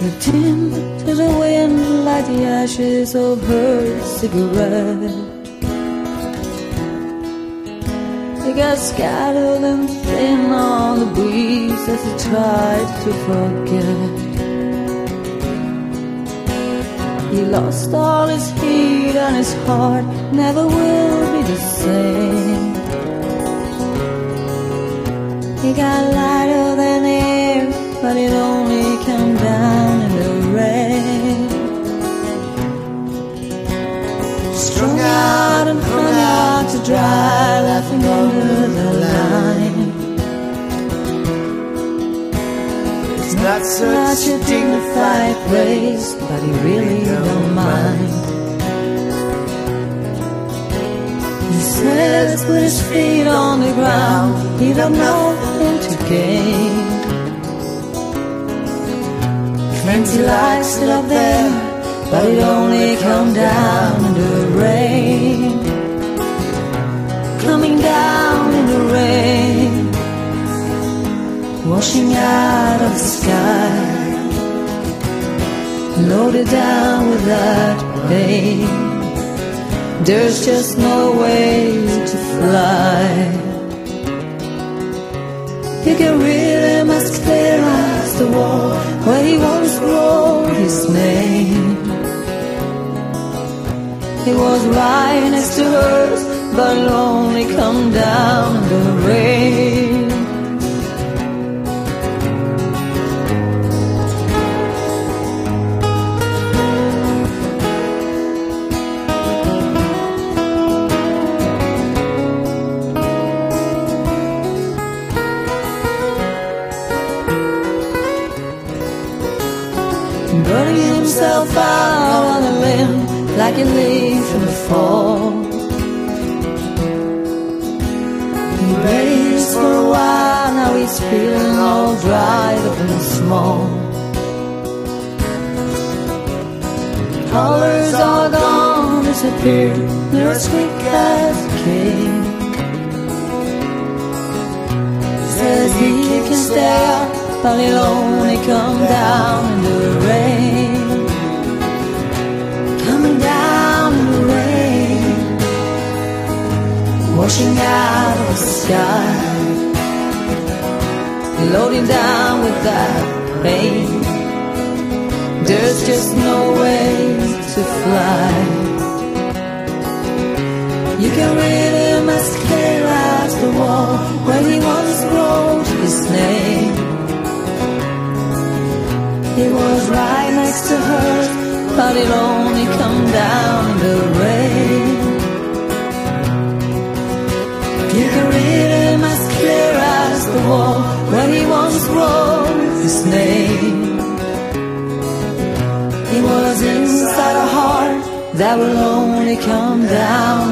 him to the wind like the ashes of her cigarette. He got scattered and thin on the breeze as he tried to forget. He lost all his heat and his heart never will be the same. He got lighter Strung out and hung out to dry, laughing under the line. It's not Such a dignified place, but he really don't mind. He says put his feet on the ground, he don't know to gain. Friends he likes it up there, but it only come down in the rain. Coming down in the rain, washing out of the sky, loaded down with that pain. There's just no way was right next to hers, but only come down in the rain. burning himself out on a limb like a leaf in the fall. He raced for a while, now he's feeling all dried up and small. Colors all gone, disappeared, they're as quick as a came. Says he can stay up, but it'll only come down in the rain. Out of the sky, loading down with that pain. There's just no way to fly. You can really mascara out the wall where he once wrote his name. He was right next to her, but it only come down the rain. His name. He was inside a heart that will only come down.